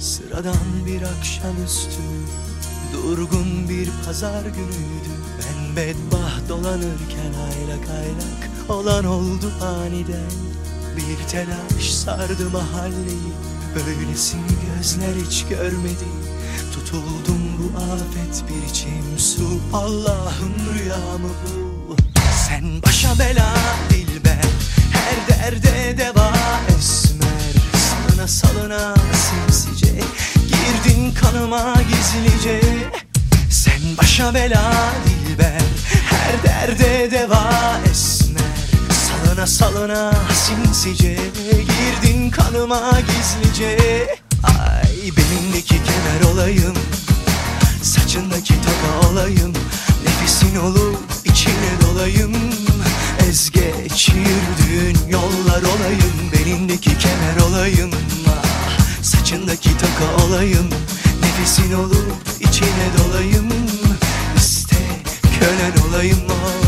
Sıradan bir akşamüstü Durgun bir pazar günüydü. Ben bedbaht dolanırken aylak aylak Olan oldu aniden. Bir telaş sardı mahalleyi. Böylesini gözler hiç görmedi. Tutuldum bu afet bir içim su. Allah'ım rüyamı bu. Sen başa bela dilber Her derde deva esmer. Salına salına sinsice Girdin kanıma gizlice başa bela dilber Her derde deva esmer. Salına salına sinsice Girdin kanıma gizlice. Ay benimdeki kemer olayım Saçındaki taka olayım Nefesin olup içine dolayım. Ez geç yürüdüğün yollar olayım Benimdeki kemer olayım. Ah, Saçındaki taka olayım Nefesin olup içine dolayım kölen olayım ah.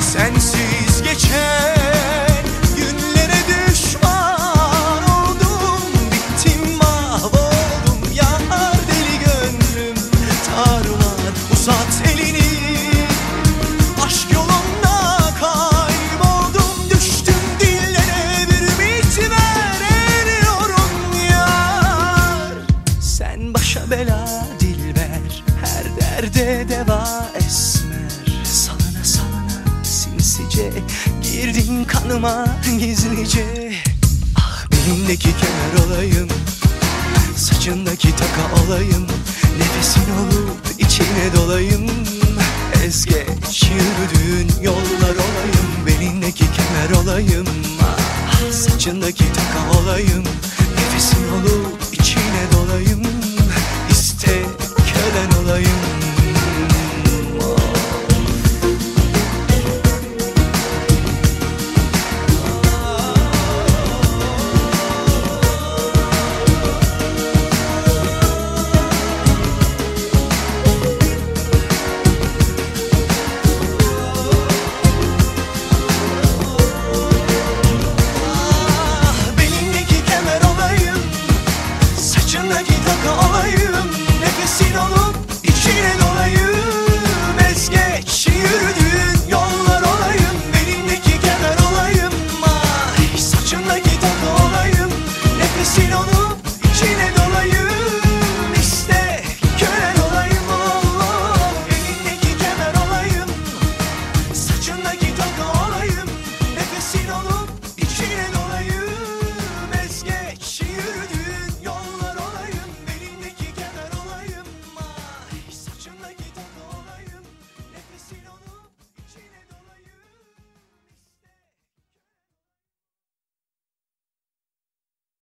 Sensiz geçen bela dilber Her derde deva esmer. Salına salına sinsice Girdin kanıma gizlice. Ah benimdeki kemer olayım Saçındaki taka olayım Nefesin olup içine dolayım. Ez geç yürüdüğün yollar olayım Benimdeki kemer olayım. Ah, Saçındaki taka olayım Nefesin olup